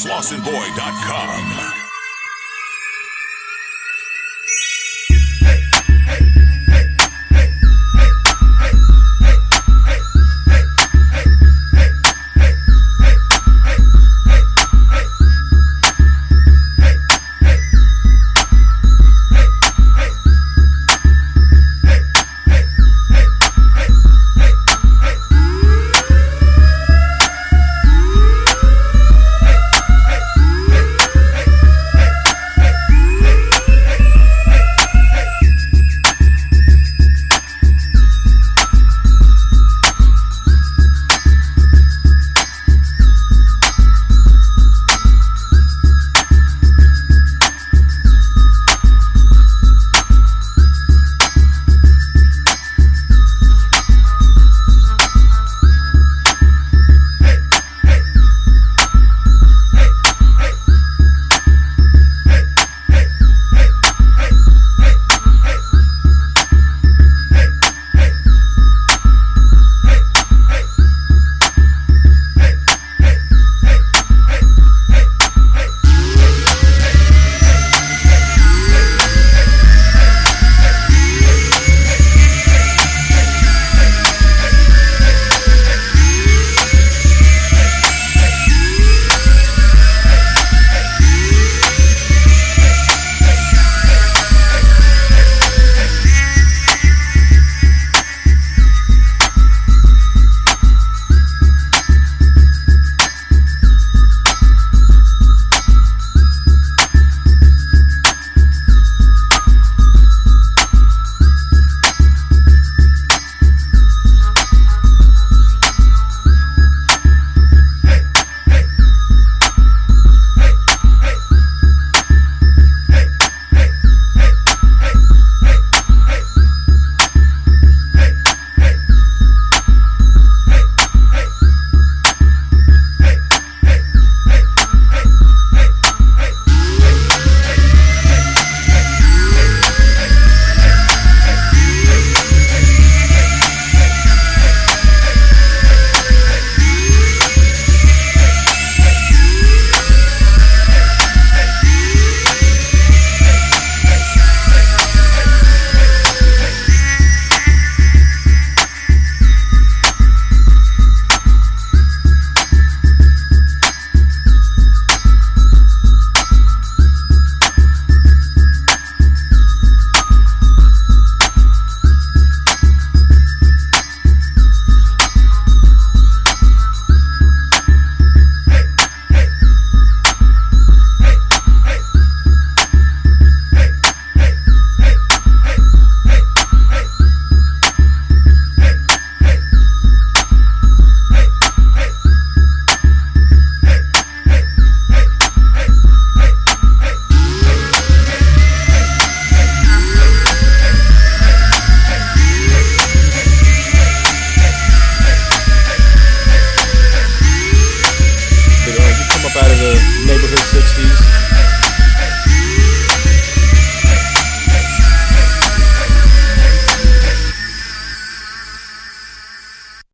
SlossenBoy.com.